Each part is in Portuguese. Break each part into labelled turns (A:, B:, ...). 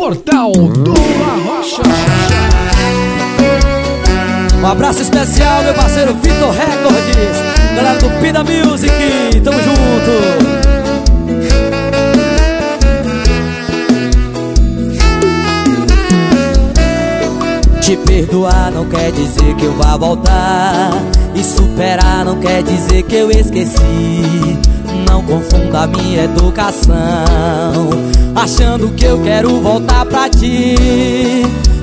A: Portal do Arrocha.
B: Um abraço especial, meu parceiro Vitor Records, galera do Pina Music, tamo junto. Te perdoar não quer dizer que eu vá voltar E superar não quer dizer que eu esqueci Confunda minha educação Achando que eu quero voltar pra ti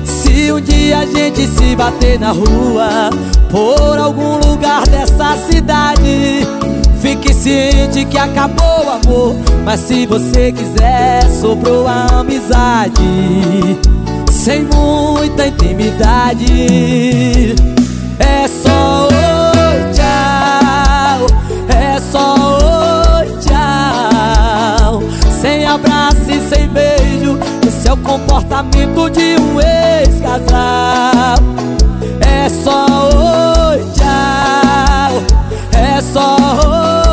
B: Se um dia a gente se bater na rua Por algum lugar dessa cidade Fique ciente que acabou o amor Mas se você quiser, sobrou a amizade sem muita intimidade. Comportamento de um ex-casal. É só oi, tchau, é só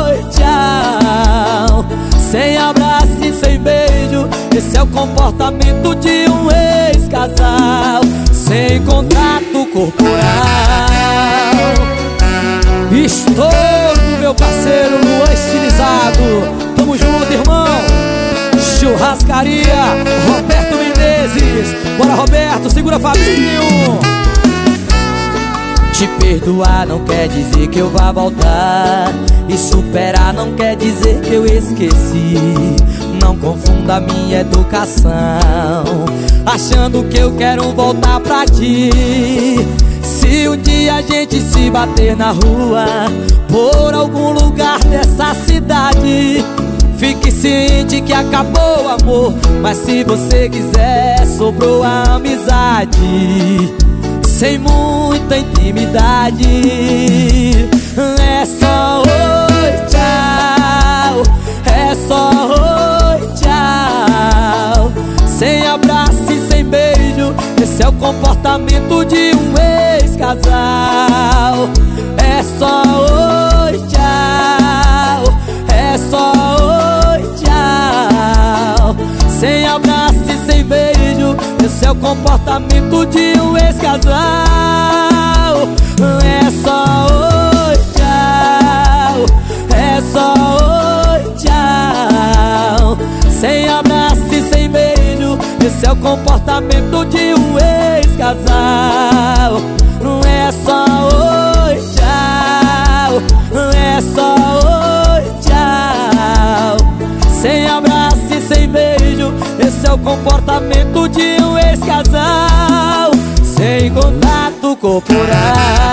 B: oi, tchau. Sem abraço e sem beijo, esse é o comportamento de um ex-casal. Sem contato corporal. Estouro meu parceiro Luan estilizado. Tamo junto, irmão. Churrascaria Roberto, segura Fabinho. Te perdoar não quer dizer que eu vá voltar. E superar não quer dizer que eu esqueci. Não confunda minha educação Achando que eu quero voltar pra ti. Se um dia a gente se bater na rua Por algum lugar dessa cidade Fique ciente que acabou o amor Mas se você quiser, sobrou a amizade sem muita intimidade. É só oi, tchau, é só oi, tchau. Sem abraço e sem beijo, esse é o comportamento de um ex-casal. Esse é o comportamento de um ex-casal. É só oi, tchau. É só oi, tchau. Sem abraço e sem beijo Esse é o comportamento de um ex-casal. É só oi, tchau. É só oi, tchau. Sem abraço e sem beijo Esse é o comportamento de ex-casal sem contato corporal